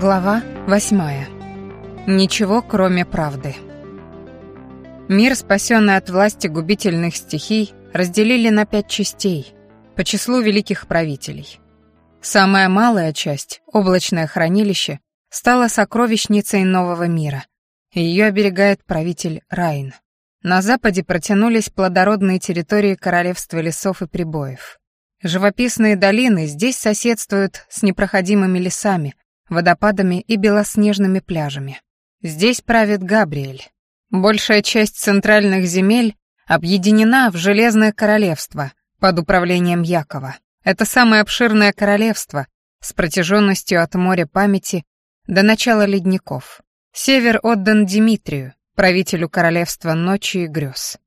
Глава восьмая. Ничего, кроме правды. Мир, спасенный от власти губительных стихий, разделили на пять частей по числу великих правителей. Самая малая часть, облачное хранилище, стала сокровищницей нового мира. Ее оберегает правитель Райн. На западе протянулись плодородные территории королевства лесов и прибоев. Живописные долины здесь соседствуют с непроходимыми лесами, водопадами и белоснежными пляжами. Здесь правит Габриэль. Большая часть центральных земель объединена в Железное Королевство под управлением Якова. Это самое обширное королевство с протяженностью от моря памяти до начала ледников. Север отдан Дмитрию, правителю королевства ночи и грез.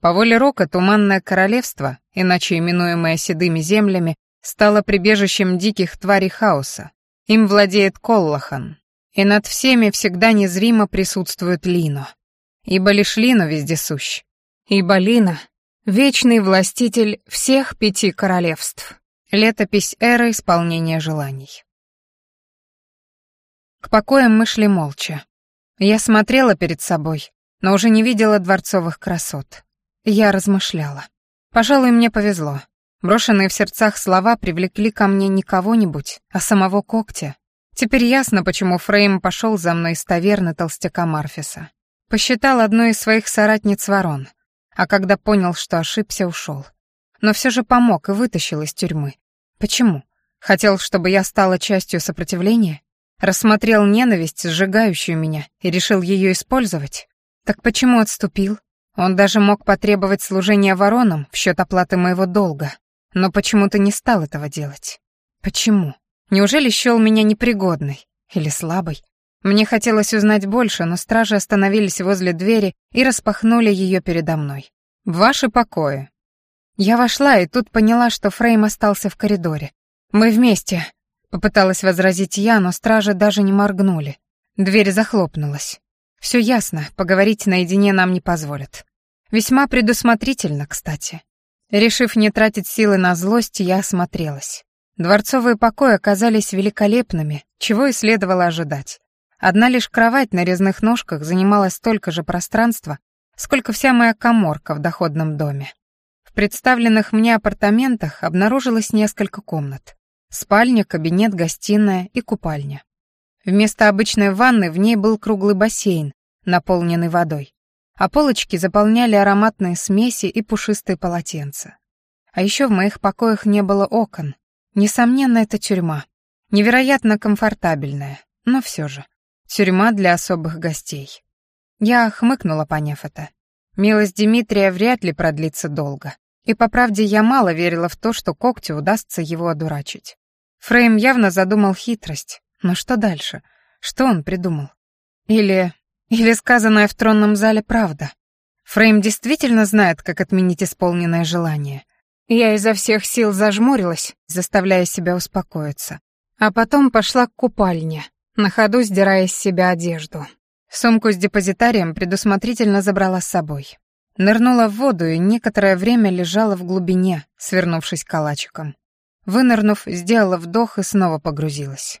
По воле Рока Туманное Королевство, иначе именуемое Седыми Землями, стало прибежищем диких тварей хаоса, им владеет Коллахан, и над всеми всегда незримо присутствует Лино. Ибо лишь Лино вездесущ. Ибо Лино — вечный властитель всех пяти королевств. Летопись эры исполнения желаний. К покоям мы шли молча. Я смотрела перед собой, но уже не видела дворцовых красот. Я размышляла. Пожалуй, мне повезло. Брошенные в сердцах слова привлекли ко мне не кого-нибудь, а самого когтя. Теперь ясно, почему Фрейм пошел за мной из таверны толстяка Марфиса. Посчитал одной из своих соратниц ворон, а когда понял, что ошибся, ушел. Но все же помог и вытащил из тюрьмы. Почему? Хотел, чтобы я стала частью сопротивления? Рассмотрел ненависть, сжигающую меня, и решил ее использовать? Так почему отступил? Он даже мог потребовать служения воронам в счет оплаты моего долга но почему-то не стал этого делать. Почему? Неужели счёл меня непригодной? Или слабой? Мне хотелось узнать больше, но стражи остановились возле двери и распахнули ее передо мной. «Ваши покои». Я вошла и тут поняла, что Фрейм остался в коридоре. «Мы вместе», — попыталась возразить я, но стражи даже не моргнули. Дверь захлопнулась. Все ясно, поговорить наедине нам не позволят». Весьма предусмотрительно, кстати. Решив не тратить силы на злость, я осмотрелась. Дворцовые покои оказались великолепными, чего и следовало ожидать. Одна лишь кровать на резных ножках занимала столько же пространства, сколько вся моя коморка в доходном доме. В представленных мне апартаментах обнаружилось несколько комнат. Спальня, кабинет, гостиная и купальня. Вместо обычной ванны в ней был круглый бассейн, наполненный водой а полочки заполняли ароматные смеси и пушистые полотенца. А еще в моих покоях не было окон. Несомненно, это тюрьма. Невероятно комфортабельная, но все же. Тюрьма для особых гостей. Я хмыкнула, поняв это. Милость Дмитрия вряд ли продлится долго. И, по правде, я мало верила в то, что когтю удастся его одурачить. Фрейм явно задумал хитрость. Но что дальше? Что он придумал? Или или сказанное в тронном зале правда? Фрейм действительно знает, как отменить исполненное желание. Я изо всех сил зажмурилась, заставляя себя успокоиться. А потом пошла к купальне, на ходу сдирая с себя одежду. Сумку с депозитарием предусмотрительно забрала с собой. Нырнула в воду и некоторое время лежала в глубине, свернувшись калачиком. Вынырнув, сделала вдох и снова погрузилась.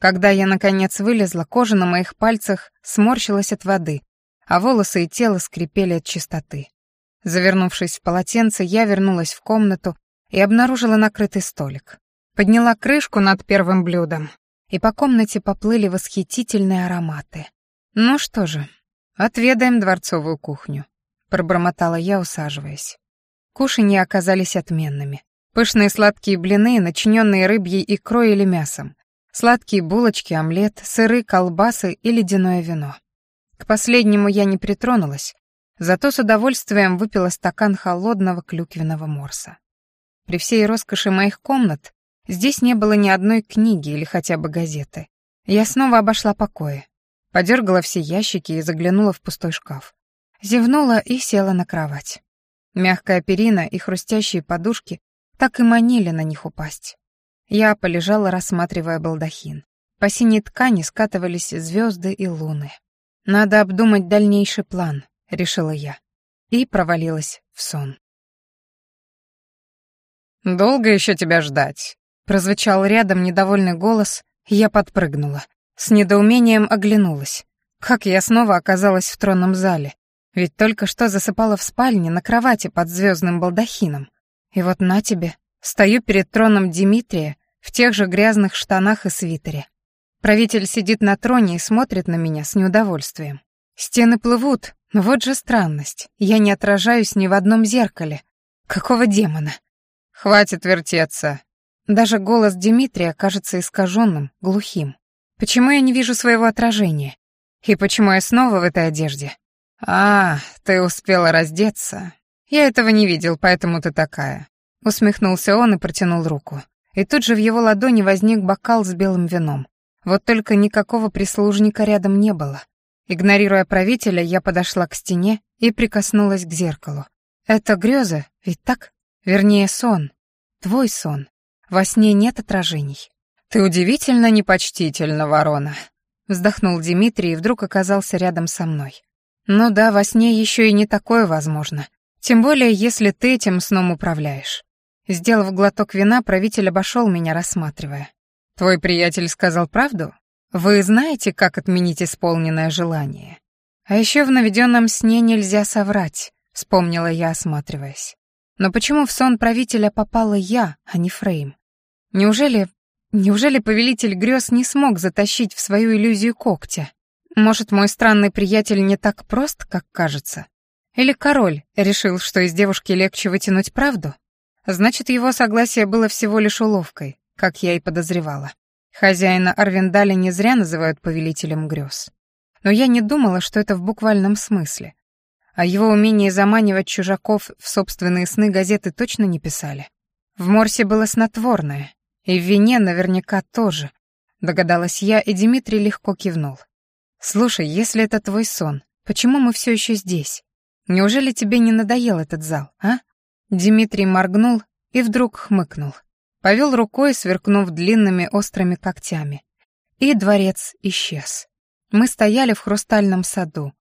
Когда я, наконец, вылезла, кожа на моих пальцах сморщилась от воды, а волосы и тело скрипели от чистоты. Завернувшись в полотенце, я вернулась в комнату и обнаружила накрытый столик. Подняла крышку над первым блюдом, и по комнате поплыли восхитительные ароматы. «Ну что же, отведаем дворцовую кухню», — пробормотала я, усаживаясь. Кушанья оказались отменными. Пышные сладкие блины, начиненные рыбьей икрой или мясом, Сладкие булочки, омлет, сыры, колбасы и ледяное вино. К последнему я не притронулась, зато с удовольствием выпила стакан холодного клюквенного морса. При всей роскоши моих комнат здесь не было ни одной книги или хотя бы газеты. Я снова обошла покои, подергала все ящики и заглянула в пустой шкаф. Зевнула и села на кровать. Мягкая перина и хрустящие подушки так и манили на них упасть. Я полежала, рассматривая балдахин. По синей ткани скатывались звезды и луны. «Надо обдумать дальнейший план», — решила я. И провалилась в сон. «Долго еще тебя ждать?» — прозвучал рядом недовольный голос, я подпрыгнула. С недоумением оглянулась. Как я снова оказалась в тронном зале? Ведь только что засыпала в спальне на кровати под звездным балдахином. И вот на тебе, стою перед троном Дмитрия, в тех же грязных штанах и свитере. Правитель сидит на троне и смотрит на меня с неудовольствием. Стены плывут, но вот же странность. Я не отражаюсь ни в одном зеркале. Какого демона? Хватит вертеться. Даже голос Дмитрия кажется искаженным, глухим. Почему я не вижу своего отражения? И почему я снова в этой одежде? А, ты успела раздеться. Я этого не видел, поэтому ты такая. Усмехнулся он и протянул руку и тут же в его ладони возник бокал с белым вином. Вот только никакого прислужника рядом не было. Игнорируя правителя, я подошла к стене и прикоснулась к зеркалу. Это греза, ведь так? Вернее, сон. Твой сон. Во сне нет отражений. Ты удивительно непочтительна, ворона. Вздохнул Дмитрий и вдруг оказался рядом со мной. Ну да, во сне еще и не такое возможно. Тем более, если ты этим сном управляешь. Сделав глоток вина, правитель обошел меня, рассматривая. «Твой приятель сказал правду? Вы знаете, как отменить исполненное желание? А еще в наведенном сне нельзя соврать», — вспомнила я, осматриваясь. «Но почему в сон правителя попала я, а не Фрейм? Неужели... Неужели повелитель грёз не смог затащить в свою иллюзию когтя? Может, мой странный приятель не так прост, как кажется? Или король решил, что из девушки легче вытянуть правду?» Значит, его согласие было всего лишь уловкой, как я и подозревала. Хозяина Арвиндаля не зря называют повелителем грез. Но я не думала, что это в буквальном смысле. О его умении заманивать чужаков в собственные сны газеты точно не писали. В Морсе было снотворное, и в вине наверняка тоже. Догадалась я, и Дмитрий легко кивнул. «Слушай, если это твой сон, почему мы все еще здесь? Неужели тебе не надоел этот зал, а?» Дмитрий моргнул и вдруг хмыкнул. Повел рукой, сверкнув длинными острыми когтями. И дворец исчез. Мы стояли в хрустальном саду.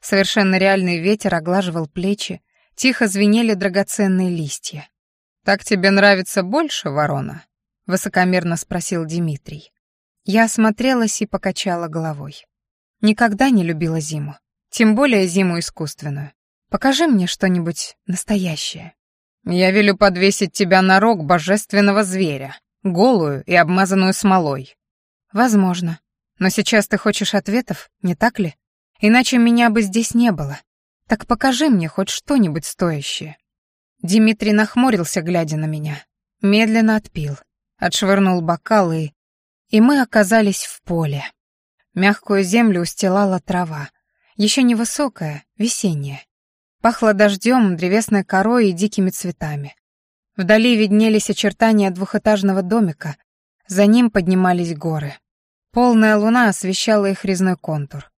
Совершенно реальный ветер оглаживал плечи, тихо звенели драгоценные листья. «Так тебе нравится больше, ворона?» — высокомерно спросил Дмитрий. Я осмотрелась и покачала головой. Никогда не любила зиму, тем более зиму искусственную. Покажи мне что-нибудь настоящее. Я велю подвесить тебя на рог божественного зверя, голую и обмазанную смолой. Возможно. Но сейчас ты хочешь ответов, не так ли? Иначе меня бы здесь не было. Так покажи мне хоть что-нибудь стоящее. Дмитрий нахмурился, глядя на меня. Медленно отпил, отшвырнул бокал и... И мы оказались в поле. Мягкую землю устилала трава. Еще невысокая, весенняя. Пахло дождем, древесной корой и дикими цветами. Вдали виднелись очертания двухэтажного домика, за ним поднимались горы. Полная луна освещала их резной контур.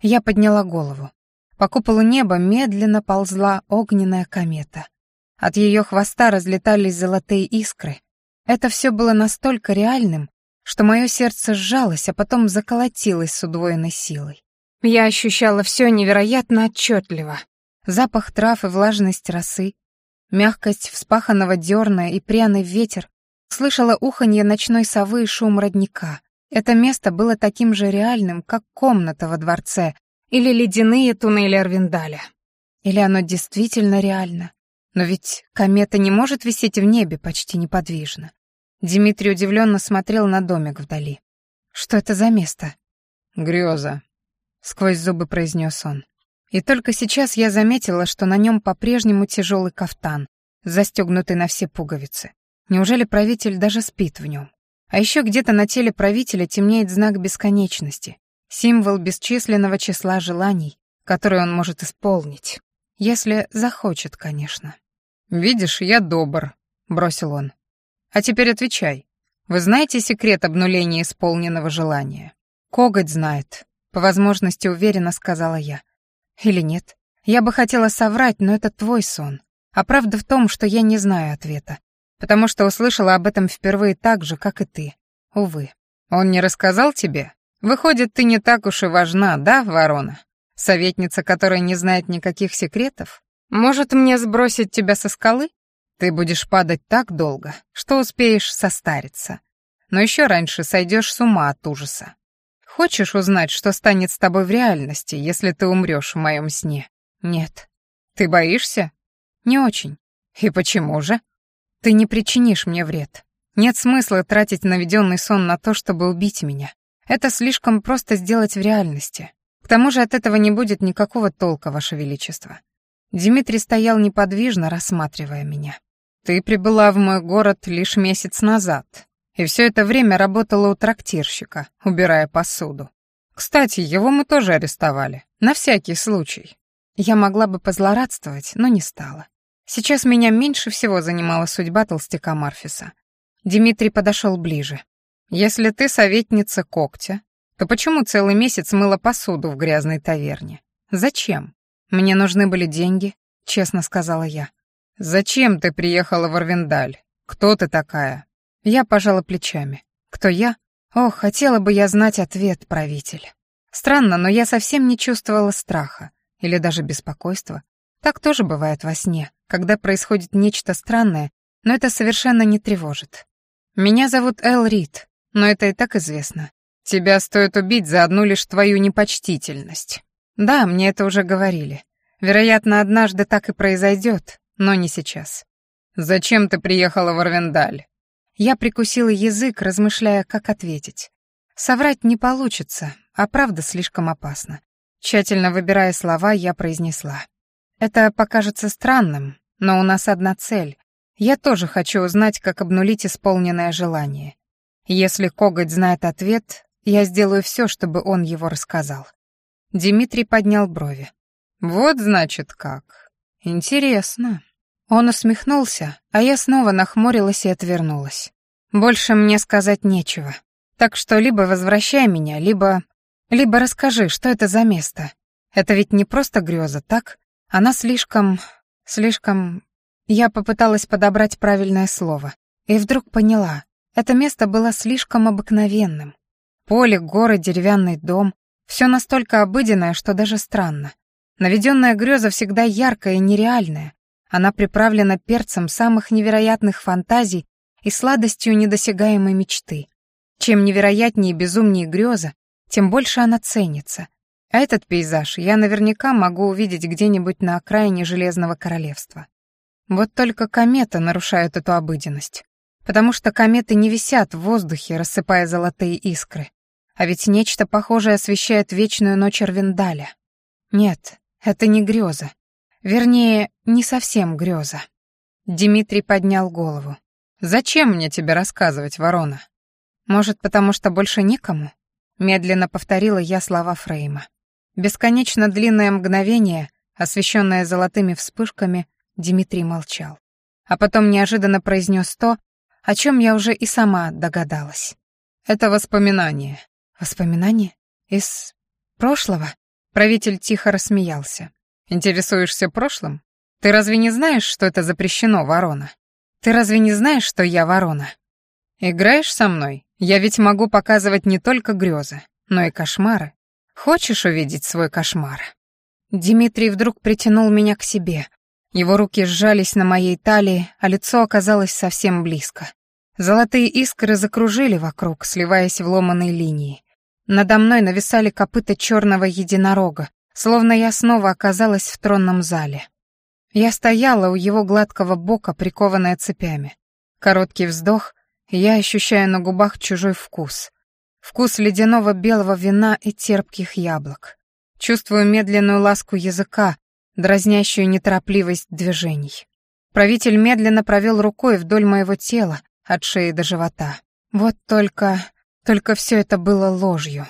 Я подняла голову. По куполу неба медленно ползла огненная комета. От ее хвоста разлетались золотые искры. Это все было настолько реальным, что мое сердце сжалось, а потом заколотилось с удвоенной силой. Я ощущала все невероятно отчетливо, Запах трав и влажность росы, мягкость вспаханного дерна и пряный ветер, слышала уханье ночной совы и шум родника. Это место было таким же реальным, как комната во дворце или ледяные туннели Арвиндаля. Или оно действительно реально? Но ведь комета не может висеть в небе почти неподвижно. Дмитрий удивленно смотрел на домик вдали. «Что это за место?» «Грёза», — сквозь зубы произнес он. И только сейчас я заметила, что на нем по-прежнему тяжелый кафтан, застегнутый на все пуговицы. Неужели правитель даже спит в нем? А еще где-то на теле правителя темнеет знак бесконечности, символ бесчисленного числа желаний, которые он может исполнить. Если захочет, конечно. «Видишь, я добр», — бросил он. «А теперь отвечай. Вы знаете секрет обнуления исполненного желания?» «Коготь знает», — по возможности уверенно сказала я. Или нет? Я бы хотела соврать, но это твой сон. А правда в том, что я не знаю ответа. Потому что услышала об этом впервые так же, как и ты. Увы. Он не рассказал тебе? Выходит, ты не так уж и важна, да, ворона? Советница, которая не знает никаких секретов? Может, мне сбросить тебя со скалы? Ты будешь падать так долго, что успеешь состариться. Но еще раньше сойдешь с ума от ужаса. Хочешь узнать, что станет с тобой в реальности, если ты умрёшь в моём сне? Нет. Ты боишься? Не очень. И почему же? Ты не причинишь мне вред. Нет смысла тратить наведённый сон на то, чтобы убить меня. Это слишком просто сделать в реальности. К тому же от этого не будет никакого толка, Ваше Величество. Дмитрий стоял неподвижно, рассматривая меня. Ты прибыла в мой город лишь месяц назад, и все это время работала у трактирщика, убирая посуду. Кстати, его мы тоже арестовали, на всякий случай. Я могла бы позлорадствовать, но не стала. Сейчас меня меньше всего занимала судьба толстяка Марфиса. Дмитрий подошел ближе. «Если ты советница когтя, то почему целый месяц мыла посуду в грязной таверне? Зачем? Мне нужны были деньги, честно сказала я. Зачем ты приехала в Арвендаль? Кто ты такая? Я пожала плечами. Кто я? О, хотела бы я знать ответ, правитель. Странно, но я совсем не чувствовала страха или даже беспокойства. Так тоже бывает во сне, когда происходит нечто странное, но это совершенно не тревожит. Меня зовут Эл Рид, но это и так известно. Тебя стоит убить за одну лишь твою непочтительность. Да, мне это уже говорили. Вероятно, однажды так и произойдет, но не сейчас. Зачем ты приехала в Арвендаль? Я прикусила язык, размышляя, как ответить. Соврать не получится, а правда слишком опасна. Тщательно выбирая слова, я произнесла. Это покажется странным, но у нас одна цель. Я тоже хочу узнать, как обнулить исполненное желание. Если коготь знает ответ, я сделаю все, чтобы он его рассказал. Дмитрий поднял брови. Вот значит как. Интересно. Он усмехнулся, а я снова нахмурилась и отвернулась. Больше мне сказать нечего. Так что либо возвращай меня, либо... Либо расскажи, что это за место. Это ведь не просто греза, так? Она слишком... слишком... Я попыталась подобрать правильное слово. И вдруг поняла, это место было слишком обыкновенным. Поле, горы, деревянный дом. Все настолько обыденное, что даже странно. Наведенная греза всегда яркая и нереальная, она приправлена перцем самых невероятных фантазий и сладостью недосягаемой мечты. Чем невероятнее и безумнее греза, тем больше она ценится. А этот пейзаж я наверняка могу увидеть где-нибудь на окраине Железного Королевства. Вот только комета нарушает эту обыденность. Потому что кометы не висят в воздухе, рассыпая золотые искры. А ведь нечто похожее освещает вечную ночь Арвиндаля. Нет, это не греза. Вернее, не совсем греза. Дмитрий поднял голову. «Зачем мне тебе рассказывать, ворона?» «Может, потому что больше некому?» Медленно повторила я слова Фрейма. Бесконечно длинное мгновение, освещенное золотыми вспышками, Дмитрий молчал. А потом неожиданно произнес то, о чем я уже и сама догадалась. «Это воспоминание». «Воспоминание? Из прошлого?» Правитель тихо рассмеялся. Интересуешься прошлым? Ты разве не знаешь, что это запрещено, ворона? Ты разве не знаешь, что я ворона? Играешь со мной? Я ведь могу показывать не только грезы, но и кошмары. Хочешь увидеть свой кошмар? Дмитрий вдруг притянул меня к себе. Его руки сжались на моей талии, а лицо оказалось совсем близко. Золотые искры закружили вокруг, сливаясь в ломаные линии. Надо мной нависали копыта черного единорога, словно я снова оказалась в тронном зале. Я стояла у его гладкого бока, прикованная цепями. Короткий вздох, я ощущаю на губах чужой вкус. Вкус ледяного белого вина и терпких яблок. Чувствую медленную ласку языка, дразнящую неторопливость движений. Правитель медленно провел рукой вдоль моего тела, от шеи до живота. Вот только... Только все это было ложью.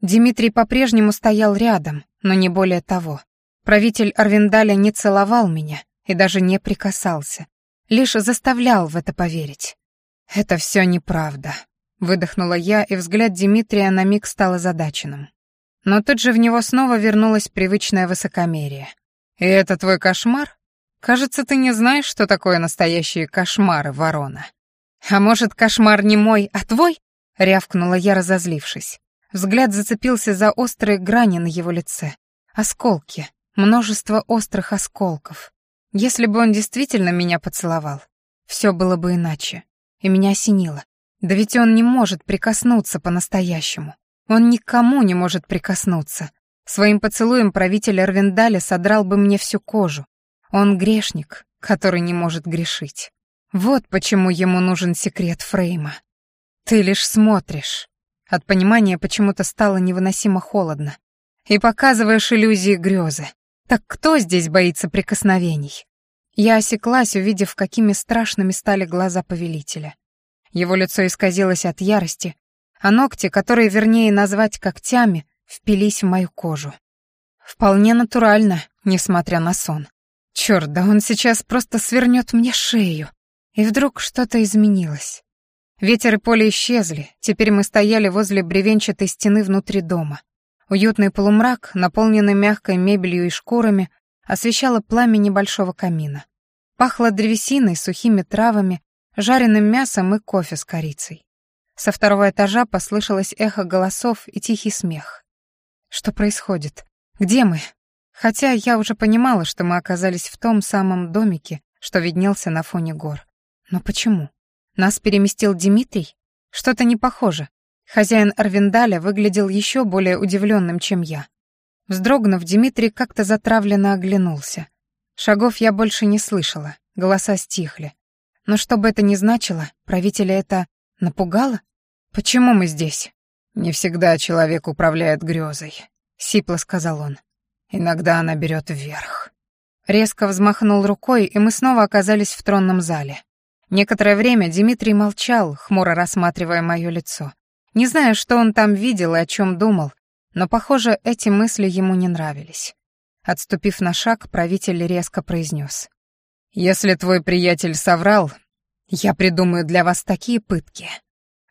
Дмитрий по-прежнему стоял рядом, но не более того. Правитель Арвиндаля не целовал меня и даже не прикасался, лишь заставлял в это поверить. «Это все неправда», — выдохнула я, и взгляд Дмитрия на миг стал озадаченным. Но тут же в него снова вернулось привычное высокомерие. «И это твой кошмар? Кажется, ты не знаешь, что такое настоящие кошмары, ворона». «А может, кошмар не мой, а твой?» — рявкнула я, разозлившись. Взгляд зацепился за острые грани на его лице. Осколки. Множество острых осколков. Если бы он действительно меня поцеловал, все было бы иначе. И меня осенило. Да ведь он не может прикоснуться по-настоящему. Он никому не может прикоснуться. Своим поцелуем правитель Эрвиндаля содрал бы мне всю кожу. Он грешник, который не может грешить. Вот почему ему нужен секрет Фрейма. Ты лишь смотришь. От понимания почему-то стало невыносимо холодно. И показываешь иллюзии грезы. Так кто здесь боится прикосновений? Я осеклась, увидев, какими страшными стали глаза повелителя. Его лицо исказилось от ярости, а ногти, которые вернее назвать когтями, впились в мою кожу. Вполне натурально, несмотря на сон. Чёрт да он сейчас просто свернёт мне шею. И вдруг что-то изменилось. Ветер и поле исчезли, теперь мы стояли возле бревенчатой стены внутри дома. Уютный полумрак, наполненный мягкой мебелью и шкурами, освещало пламя небольшого камина. Пахло древесиной, сухими травами, жареным мясом и кофе с корицей. Со второго этажа послышалось эхо голосов и тихий смех. Что происходит? Где мы? Хотя я уже понимала, что мы оказались в том самом домике, что виднелся на фоне гор. Но почему? Нас переместил Дмитрий? Что-то не похоже. Хозяин Арвиндаля выглядел еще более удивленным, чем я. Вздрогнув, Дмитрий как-то затравленно оглянулся. Шагов я больше не слышала, голоса стихли. Но что бы это ни значило, правителя это напугало? «Почему мы здесь?» «Не всегда человек управляет грезой», — сипло сказал он. «Иногда она берет вверх». Резко взмахнул рукой, и мы снова оказались в тронном зале. Некоторое время Дмитрий молчал, хмуро рассматривая мое лицо. Не знаю, что он там видел и о чем думал, но, похоже, эти мысли ему не нравились. Отступив на шаг, правитель резко произнес. «Если твой приятель соврал, я придумаю для вас такие пытки,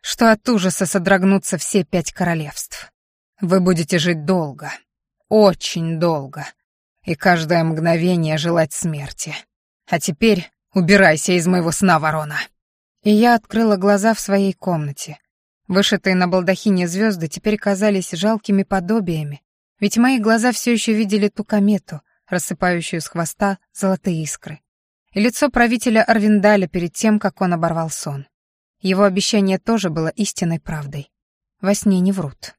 что от ужаса содрогнутся все пять королевств. Вы будете жить долго, очень долго, и каждое мгновение желать смерти. А теперь Убирайся из моего сна, ворона!» И я открыла глаза в своей комнате. Вышитые на балдахине звезды теперь казались жалкими подобиями, ведь мои глаза все еще видели ту комету, рассыпающую с хвоста золотые искры. И лицо правителя Арвиндаля перед тем, как он оборвал сон. Его обещание тоже было истинной правдой. Во сне не врут.